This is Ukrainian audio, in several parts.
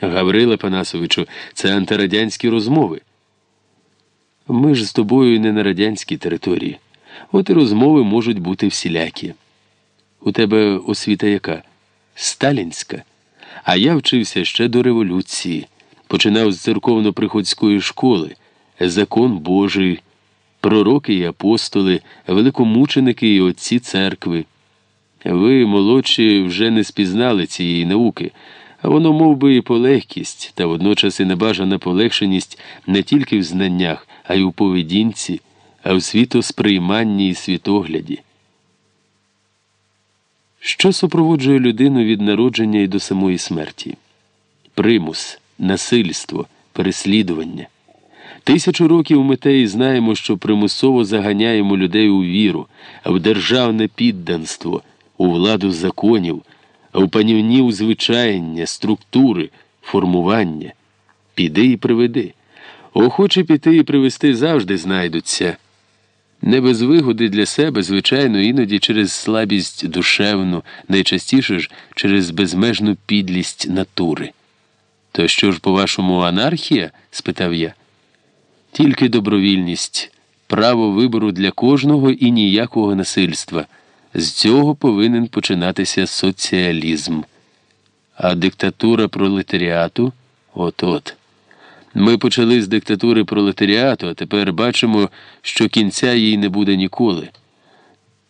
Гаврила Панасовичу, це антирадянські розмови. Ми ж з тобою не на радянській території. От і розмови можуть бути всілякі. У тебе освіта яка? Сталінська. А я вчився ще до революції. Починав з церковно-приходської школи, закон Божий, пророки і апостоли, великомученики і отці церкви. Ви, молодші, вже не спізнали цієї науки, а воно мов би, і полегкість, та водночас і небажана полегшеність не тільки в знаннях, а й у поведінці, а в світосприйманні і світогляді. Що супроводжує людину від народження і до самої смерті? Примус, насильство, переслідування. Тисячу років ми те і знаємо, що примусово заганяємо людей у віру, в державне підданство, у владу законів, в панівні звичаєння, структури, формування. Піди і приведи. Охочі піти і привести завжди знайдуться. Не без вигоди для себе, звичайно, іноді через слабість душевну, найчастіше ж через безмежну підлість натури. То що ж, по-вашому, анархія? спитав я. Тільки добровільність, право вибору для кожного і ніякого насильства. З цього повинен починатися соціалізм. А диктатура пролетаріату от-от. Ми почали з диктатури пролетаріату, а тепер бачимо, що кінця їй не буде ніколи.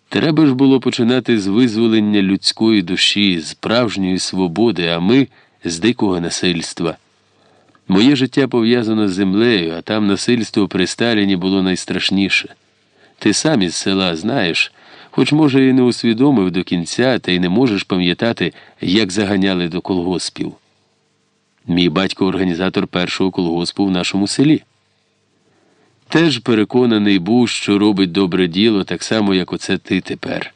Треба ж було починати з визволення людської душі, справжньої свободи, а ми з дикого насильства. Моє життя пов'язано з землею, а там насильство при Сталіні було найстрашніше. Ти сам із села знаєш, хоч, може, і не усвідомив до кінця, та й не можеш пам'ятати, як заганяли до колгоспів. Мій батько організатор першого колгоспу в нашому селі. Теж переконаний був, що робить добре діло так само, як оце ти тепер.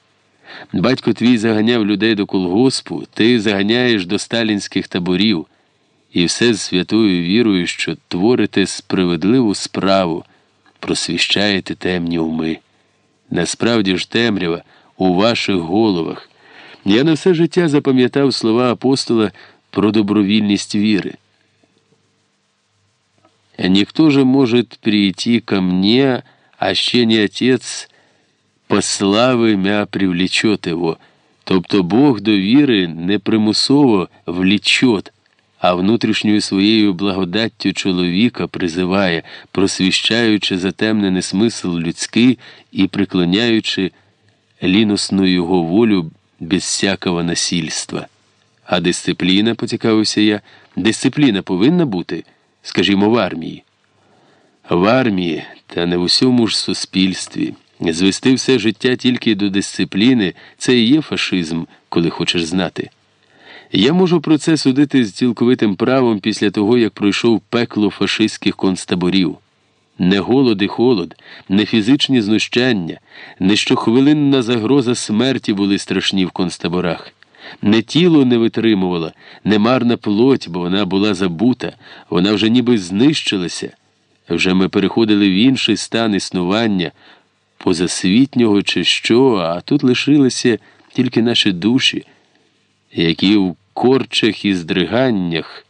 Батько твій заганяв людей до колгоспу, ти заганяєш до сталінських таборів, і все з святою вірою, що творите справедливу справу, просвіщаєте темні уми. Насправді ж темрява у ваших головах. Я на все життя запам'ятав слова апостола про добровільність віри. Никто же может прийти ко мне, а ще не Отец послави мя привлечет его. Тобто Бог до віри не примусово влічет, а внутрішньою своєю благодаттю чоловіка призиває, просвіщаючи затемнений смисл людський і приклоняючи ліносну його волю без всякого насильства. А дисципліна, поцікавився я, дисципліна повинна бути, скажімо, в армії. В армії, та не в усьому ж суспільстві. Звести все життя тільки до дисципліни це і є фашизм, коли хочеш знати. Я можу про це судити з цілковитим правом після того, як пройшов пекло фашистських концтаборів. Не голод і холод, не фізичні знущання, не щохвилинна загроза смерті були страшні в концтаборах. Не тіло не витримувало, не марна плоть, бо вона була забута, вона вже ніби знищилася. Вже ми переходили в інший стан існування, позасвітнього чи що, а тут лишилися тільки наші душі, які в корчах і здриганнях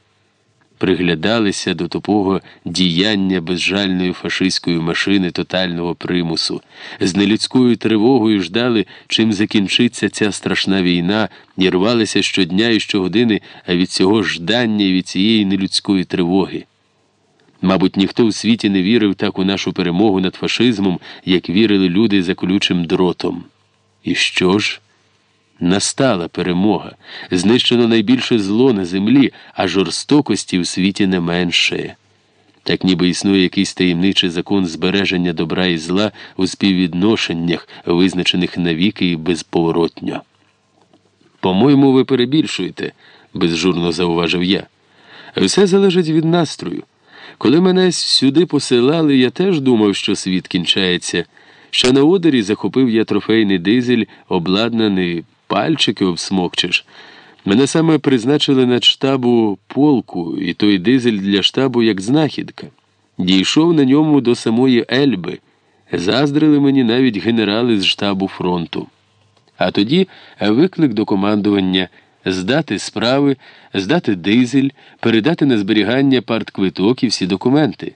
приглядалися до тупого діяння безжальної фашистської машини тотального примусу, з нелюдською тривогою ждали, чим закінчиться ця страшна війна, і рвалися щодня і щогодини а від цього ждання і від цієї нелюдської тривоги. Мабуть, ніхто в світі не вірив так у нашу перемогу над фашизмом, як вірили люди за колючим дротом. І що ж? Настала перемога, знищено найбільше зло на землі, а жорстокості в світі не менше. Так ніби існує якийсь таємничий закон збереження добра і зла у співвідношеннях, визначених навіки і безповоротньо. По-моєму, ви перебільшуєте, безжурно зауважив я. Все залежить від настрою. Коли мене сюди посилали, я теж думав, що світ кінчається. Ще на одері захопив я трофейний дизель, обладнаний пальчики обсмокчеш. Мене саме призначили над штабу полку, і той дизель для штабу як знахідка. Дійшов на ньому до самої Ельби. Заздрили мені навіть генерали з штабу фронту. А тоді виклик до командування здати справи, здати дизель, передати на зберігання партквиток і всі документи.